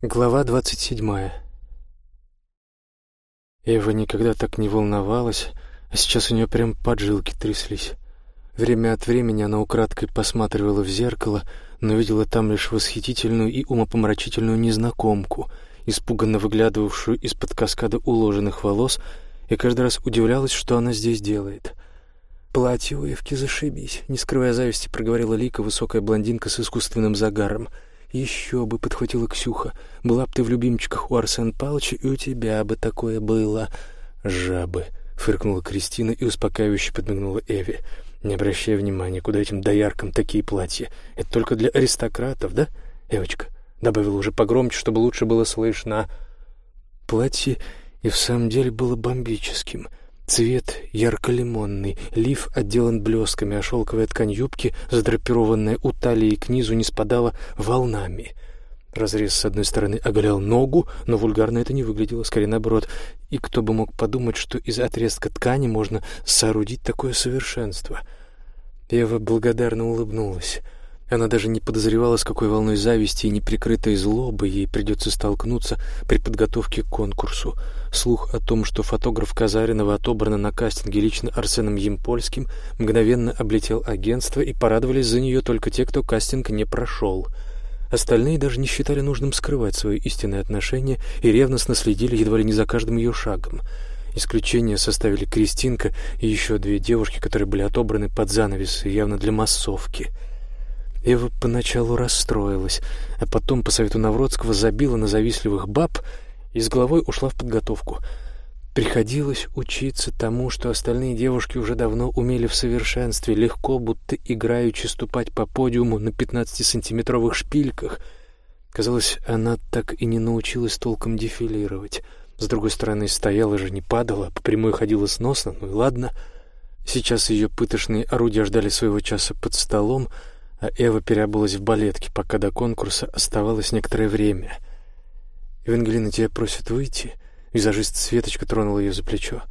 Глава двадцать седьмая. Эва никогда так не волновалась, а сейчас у нее прям поджилки тряслись. Время от времени она украдкой посматривала в зеркало, но видела там лишь восхитительную и умопомрачительную незнакомку, испуганно выглядывавшую из-под каскада уложенных волос, и каждый раз удивлялась, что она здесь делает. «Платье у Евки зашибись», — не скрывая зависти, проговорила Лика, высокая блондинка с искусственным загаром — «Еще бы», — подхватила Ксюха, — «была б ты в любимчиках у Арсен Павловича, и у тебя бы такое было». «Жабы», — фыркнула Кристина и успокаивающе подмигнула Эви. «Не обращай внимания, куда этим дояркам такие платья. Это только для аристократов, да, Эвочка?» — добавила уже погромче, чтобы лучше было слышно. Платье и в самом деле было бомбическим — Цвет ярко-лимонный, лиф отделан блесками, а шелковая ткань юбки, задрапированная у талии к низу, не спадала волнами. Разрез с одной стороны оголял ногу, но вульгарно это не выглядело, скорее наоборот. И кто бы мог подумать, что из отрезка ткани можно соорудить такое совершенство. Ева благодарно улыбнулась. Она даже не подозревала, с какой волной зависти и неприкрытой злобы ей придется столкнуться при подготовке к конкурсу. Слух о том, что фотограф Казаринова отобрана на кастинге лично Арсеном Емпольским, мгновенно облетел агентство, и порадовались за нее только те, кто кастинг не прошел. Остальные даже не считали нужным скрывать свое истинное отношение и ревностно следили едва ли не за каждым ее шагом. Исключение составили Кристинка и еще две девушки, которые были отобраны под занавес, явно для массовки — Ева поначалу расстроилась, а потом, по совету Навродского, забила на завистливых баб и с головой ушла в подготовку. Приходилось учиться тому, что остальные девушки уже давно умели в совершенстве, легко, будто играючи ступать по подиуму на пятнадцатисантиметровых шпильках. Казалось, она так и не научилась толком дефилировать. С другой стороны, стояла же, не падала, по прямой ходила сносно, ну и ладно. Сейчас ее пытошные орудия ждали своего часа под столом — а Эва переобулась в балетке, пока до конкурса оставалось некоторое время. «Евангелина, тебя просят выйти?» Визажист Светочка тронула ее за плечо.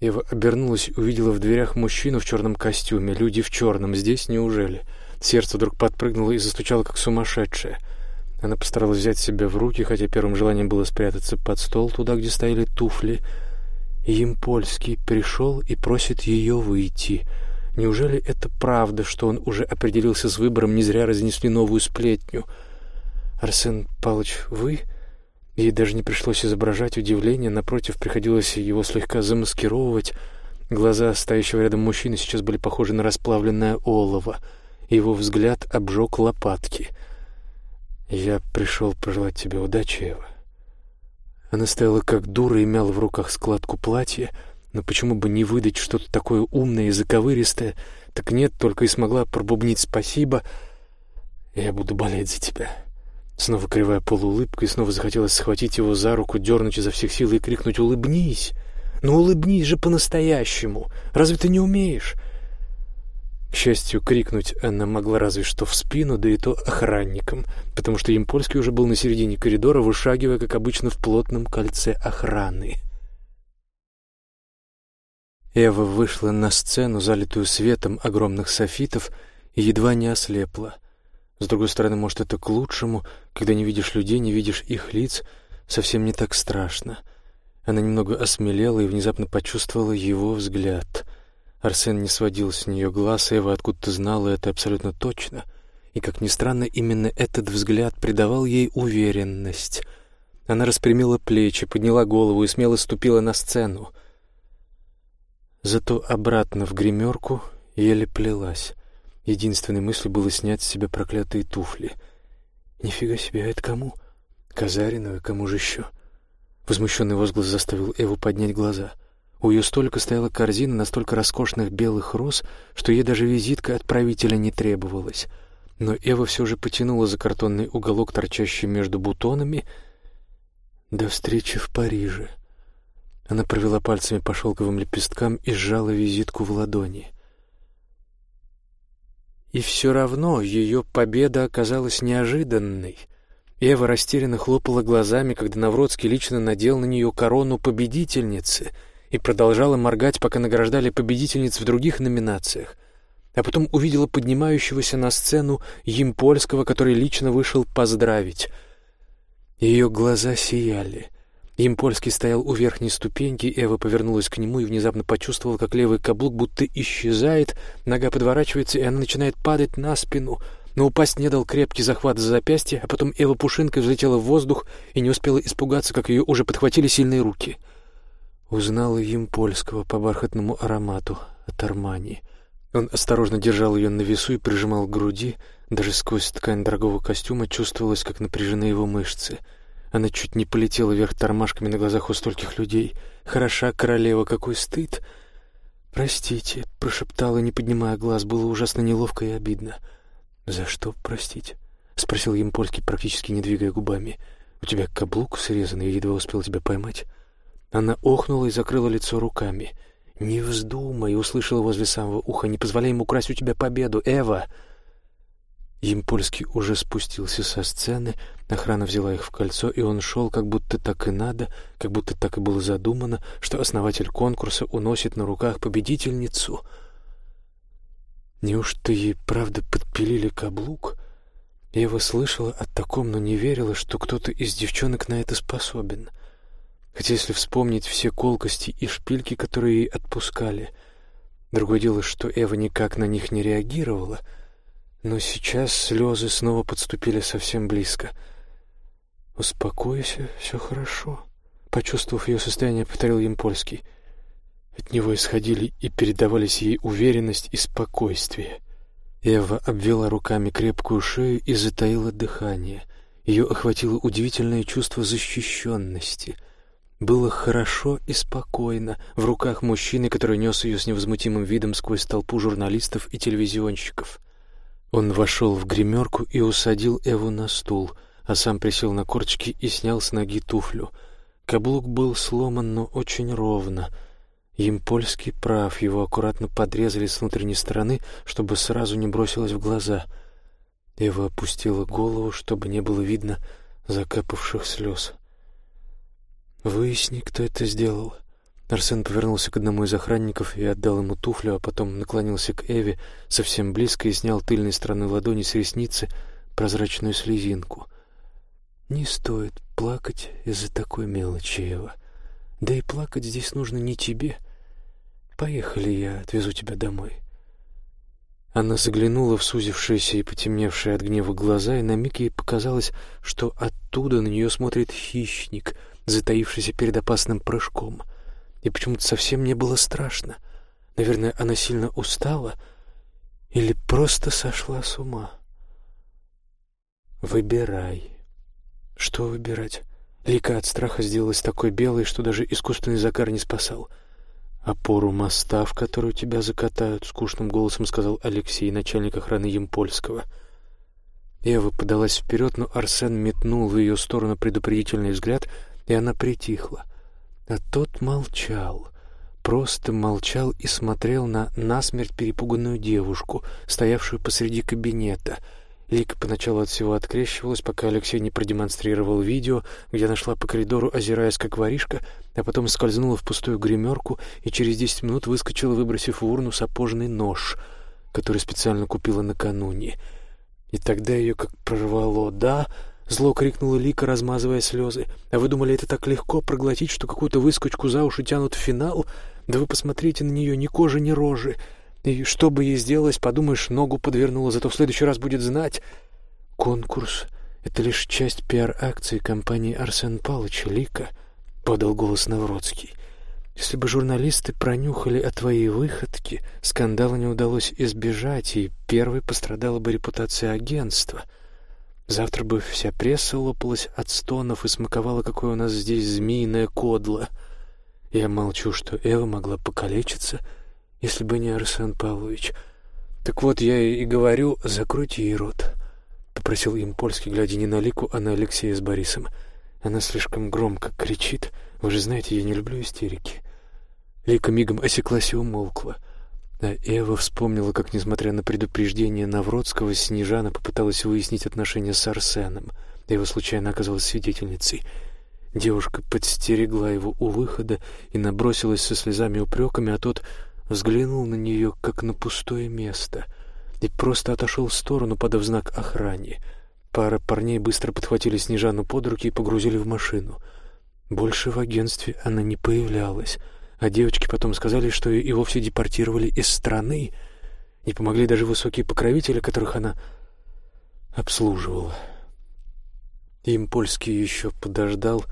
Ева обернулась и увидела в дверях мужчину в черном костюме. Люди в черном. Здесь неужели? Сердце вдруг подпрыгнуло и застучало, как сумасшедшее. Она постаралась взять себя в руки, хотя первым желанием было спрятаться под стол, туда, где стояли туфли. Им польский пришел и просит ее выйти — Неужели это правда, что он уже определился с выбором, не зря разнесли новую сплетню? Арсен Павлович, вы? Ей даже не пришлось изображать удивление, напротив, приходилось его слегка замаскировывать. Глаза стоящего рядом мужчины сейчас были похожи на расплавленное олово. Его взгляд обжег лопатки. «Я пришел пожелать тебе удачи, Эва». Она стояла как дура и мяла в руках складку платья — но почему бы не выдать что-то такое умное и заковыристое? Так нет, только и смогла пробубнить спасибо. Я буду болеть за тебя. Снова кривая полуулыбка, и снова захотелось схватить его за руку, дернуть изо всех сил и крикнуть «Улыбнись! Ну улыбнись же по-настоящему! Разве ты не умеешь?» К счастью, крикнуть она могла разве что в спину, да и то охранникам, потому что Емпольский уже был на середине коридора, вышагивая, как обычно, в плотном кольце охраны. Эва вышла на сцену, залитую светом огромных софитов, и едва не ослепла. С другой стороны, может, это к лучшему, когда не видишь людей, не видишь их лиц, совсем не так страшно. Она немного осмелела и внезапно почувствовала его взгляд. Арсен не сводил с нее глаз, Эва откуда-то знала это абсолютно точно. И, как ни странно, именно этот взгляд придавал ей уверенность. Она распрямила плечи, подняла голову и смело ступила на сцену. Зато обратно в гримерку еле плелась. Единственной мыслью было снять с себя проклятые туфли. «Нифига себе, а это кому?» «Казаринова, кому же еще?» Возмущенный возглас заставил Эву поднять глаза. У ее столика стояла корзина настолько роскошных белых роз, что ей даже визитка отправителя не требовалась. Но Эва все же потянула за картонный уголок, торчащий между бутонами. «До встречи в Париже», она провела пальцами по шелковым лепесткам и сжала визитку в ладони. И все равно ее победа оказалась неожиданной. Эва растерянно хлопала глазами, когда Навродский лично надел на нее корону победительницы и продолжала моргать, пока награждали победительниц в других номинациях. А потом увидела поднимающегося на сцену Емпольского, который лично вышел поздравить — Ее глаза сияли. Импольский стоял у верхней ступеньки, Эва повернулась к нему и внезапно почувствовала, как левый каблук будто исчезает, нога подворачивается, и она начинает падать на спину. Но упасть не дал крепкий захват за запястье, а потом Эва пушинкой взлетела в воздух и не успела испугаться, как ее уже подхватили сильные руки. Узнала Импольского по бархатному аромату от Армани. Он осторожно держал ее на весу и прижимал к груди, даже сквозь ткань дорогого костюма чувствовалось, как напряжены его мышцы — она чуть не полетела вверх тормашками на глазах у стольких людей. Хороша королева, какой стыд! «Простите», — прошептала, не поднимая глаз, было ужасно неловко и обидно. «За что простить?» — спросил Емпольский, практически не двигая губами. «У тебя каблук срезан, я едва успел тебя поймать». Она охнула и закрыла лицо руками. «Не вздумай!» — услышала возле самого уха. «Не позволяй ему украсть у тебя победу, Эва!» Емпольский уже спустился со сцены, охрана взяла их в кольцо, и он шел, как будто так и надо, как будто так и было задумано, что основатель конкурса уносит на руках победительницу. Неужто ей правда подпилили каблук? Я его слышала о таком, но не верила, что кто-то из девчонок на это способен. Хотя если вспомнить все колкости и шпильки, которые ей отпускали... Другое дело, что Эва никак на них не реагировала — но сейчас слезы снова подступили совсем близко. «Успокойся, все хорошо», — почувствовав ее состояние, повторил Емпольский. От него исходили и передавались ей уверенность и спокойствие. Эва обвела руками крепкую шею и затаила дыхание. Ее охватило удивительное чувство защищенности. Было хорошо и спокойно в руках мужчины, который нес ее с невозмутимым видом сквозь толпу журналистов и телевизионщиков — он вошел в гримерку и усадил Эву на стул, а сам присел на корточки и снял с ноги туфлю. Каблук был сломан, но очень ровно. Емпольский прав, его аккуратно подрезали с внутренней стороны, чтобы сразу не бросилось в глаза. Эва опустила голову, чтобы не было видно закапавших слез. «Выясни, кто это сделал», Арсен повернулся к одному из охранников и отдал ему туфлю, а потом наклонился к Эве совсем близко и снял тыльной стороной ладони с ресницы прозрачную слезинку. «Не стоит плакать из-за такой мелочи, Эва. Да и плакать здесь нужно не тебе. Поехали, я отвезу тебя домой». Она заглянула в сузившиеся и потемневшие от гнева глаза, и на миг ей показалось, что оттуда на нее смотрит хищник, затаившийся перед опасным прыжком — и почему-то совсем не было страшно. Наверное, она сильно устала или просто сошла с ума. Выбирай. Что выбирать? Лика от страха сделалась такой белой, что даже искусственный загар не спасал. «Опору моста, в которую тебя закатают», — скучным голосом сказал Алексей, начальник охраны Емпольского. Ева подалась вперед, но Арсен метнул в ее сторону предупредительный взгляд, и она притихла. А тот молчал, просто молчал и смотрел на насмерть перепуганную девушку, стоявшую посреди кабинета. Лика поначалу от всего открещивалась, пока Алексей не продемонстрировал видео, где нашла по коридору, озираясь как воришка, а потом скользнула в пустую гримерку и через десять минут выскочила, выбросив в урну сапожный нож, который специально купила накануне. И тогда ее как прорвало. «Да!» Зло крикнула Лика, размазывая слезы. «А вы думали, это так легко проглотить, что какую-то выскочку за уши тянут в финал? Да вы посмотрите на нее, ни кожи, ни рожи. И что бы ей сделалось, подумаешь, ногу подвернула, зато в следующий раз будет знать. Конкурс — это лишь часть пиар-акции компании Арсен Павловича, Лика», — подал голос Навродский. «Если бы журналисты пронюхали о твоей выходке, скандала не удалось избежать, и первой пострадала бы репутация агентства». Завтра бы вся пресса лопалась от стонов и смаковала, какое у нас здесь змеиное кодло. Я молчу, что Эва могла покалечиться, если бы не Арсен Павлович. Так вот, я и говорю, закройте ей рот. Попросил им польский, глядя не на Лику, а на Алексея с Борисом. Она слишком громко кричит. Вы же знаете, я не люблю истерики. Лика мигом осеклась и умолкла. — а Эва вспомнила, как, несмотря на предупреждение Навродского, Снежана попыталась выяснить отношения с Арсеном. Эва случайно оказалась свидетельницей. Девушка подстерегла его у выхода и набросилась со слезами и упреками, а тот взглянул на нее, как на пустое место, и просто отошел в сторону, подав знак охране. Пара парней быстро подхватили Снежану под руки и погрузили в машину. Больше в агентстве она не появлялась, а девочки потом сказали, что и вовсе депортировали из страны. Не помогли даже высокие покровители, которых она обслуживала. Им польский еще подождал,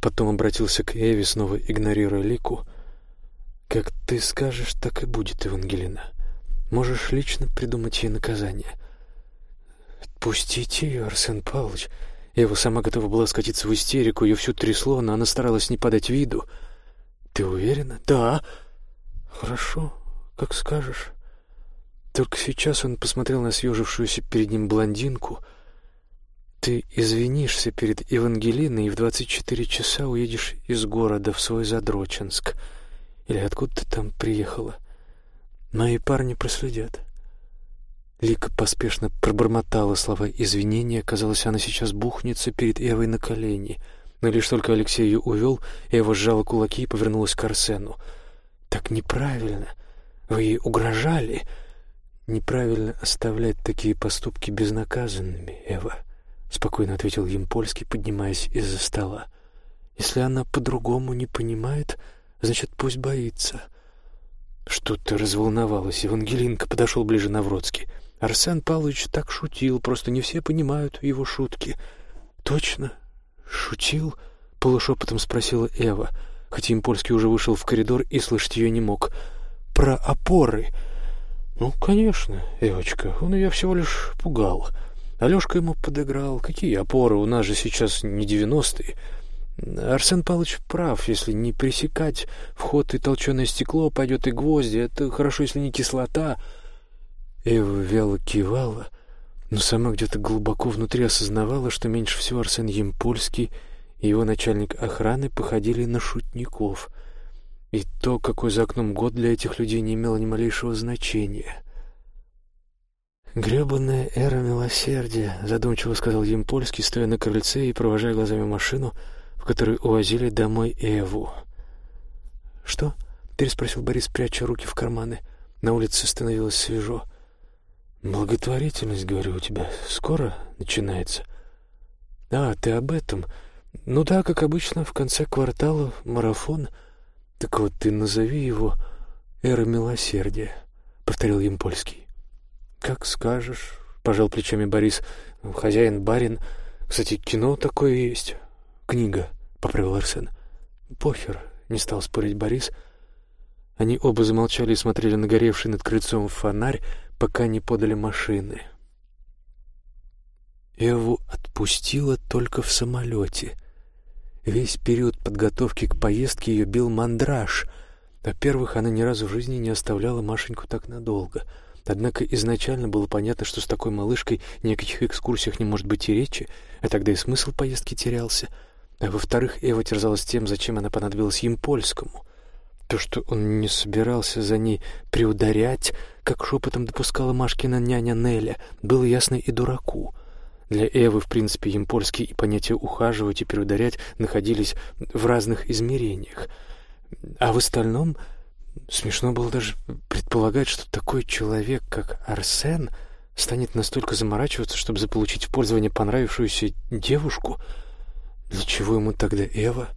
потом обратился к Эве, снова игнорируя Лику. «Как ты скажешь, так и будет, Евангелина. Можешь лично придумать ей наказание». «Отпустите ее, Арсен Павлович». Эва сама готова была скатиться в истерику, ее всю трясло, но она старалась не подать виду. «Ты уверена?» «Да». «Хорошо, как скажешь». Только сейчас он посмотрел на съежившуюся перед ним блондинку — ты извинишься перед Евангелиной и в двадцать четыре часа уедешь из города в свой Задроченск. Или откуда ты там приехала? Мои парни проследят. Лика поспешно пробормотала слова извинения. Казалось, она сейчас бухнется перед Эвой на колени. Но лишь только Алексей ее увел, Эва сжала кулаки и повернулась к Арсену. «Так неправильно. Вы ей угрожали. Неправильно оставлять такие поступки безнаказанными, Эва». — спокойно ответил Емпольский, поднимаясь из-за стола. «Если она по-другому не понимает, значит, пусть боится». Что-то разволновалась. Евангелинка подошел ближе Навродский. Арсен Павлович так шутил, просто не все понимают его шутки. «Точно? Шутил?» — полушепотом спросила Эва, хотя Импольский уже вышел в коридор и слышать ее не мог. «Про опоры». «Ну, конечно, Эвочка, он ее всего лишь пугал». Алешка ему подыграл. Какие опоры? У нас же сейчас не девяностые. Арсен Павлович прав. Если не пресекать вход и толченое стекло, пойдет и гвозди. Это хорошо, если не кислота. Эва вяло кивала, но сама где-то глубоко внутри осознавала, что меньше всего Арсен Емпольский и его начальник охраны походили на шутников. И то, какой за окном год для этих людей не имело ни малейшего значения. «Гребанная эра милосердия», — задумчиво сказал Емпольский, стоя на крыльце и провожая глазами машину, в которой увозили домой Эву. «Что?» — переспросил Борис, пряча руки в карманы. На улице становилось свежо. «Благотворительность, говорю, у тебя скоро начинается?» «А, ты об этом? Ну да, как обычно, в конце квартала марафон. Так вот, ты назови его «Эра милосердия», — повторил Емпольский. «Как скажешь», — пожал плечами Борис. «Хозяин, барин. Кстати, кино такое есть. Книга», — поправил Арсен. «Похер», — не стал спорить Борис. Они оба замолчали и смотрели на горевший над крыльцом фонарь, пока не подали машины. Эву отпустила только в самолете. Весь период подготовки к поездке ее бил мандраж. Во-первых, она ни разу в жизни не оставляла Машеньку так надолго — Однако изначально было понятно, что с такой малышкой ни о каких экскурсиях не может быть и речи, а тогда и смысл поездки терялся. А во-вторых, Эва терзалась тем, зачем она понадобилась им польскому. То, что он не собирался за ней приударять, как шепотом допускала Машкина няня Неля, было ясно и дураку. Для Эвы, в принципе, импольский и понятие «ухаживать» и «приударять» находились в разных измерениях. А в остальном Смешно было даже предполагать, что такой человек, как Арсен, станет настолько заморачиваться, чтобы заполучить в пользование понравившуюся девушку. Для чего ему тогда Эва?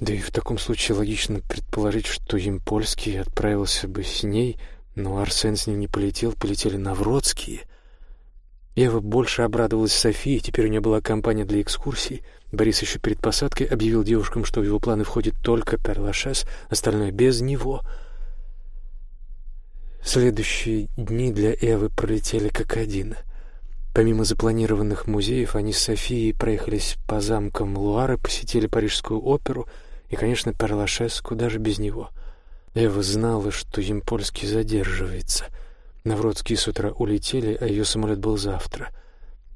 Да и в таком случае логично предположить, что Емпольский отправился бы с ней, но Арсен с ним не полетел, полетели Навродские. Ева больше обрадовалась Софии, теперь у нее была компания для экскурсий. Борис еще перед посадкой объявил девушкам, что в его планы входит только Перлашес, остальное без него. Следующие дни для Эвы пролетели как один. Помимо запланированных музеев, они с Софией проехались по замкам Луары, посетили Парижскую оперу и, конечно, Перлашес, куда же без него. Эва знала, что Емпольский задерживается — Навродские с утра улетели, а ее самолет был завтра.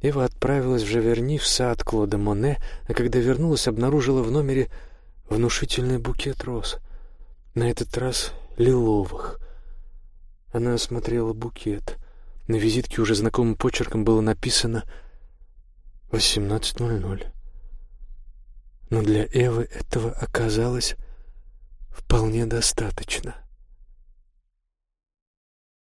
Эва отправилась в Жаверни в сад Клода Моне, а когда вернулась, обнаружила в номере внушительный букет роз. На этот раз лиловых. Она осмотрела букет. На визитке уже знакомым почерком было написано «18.00». Но для Эвы этого оказалось вполне достаточно.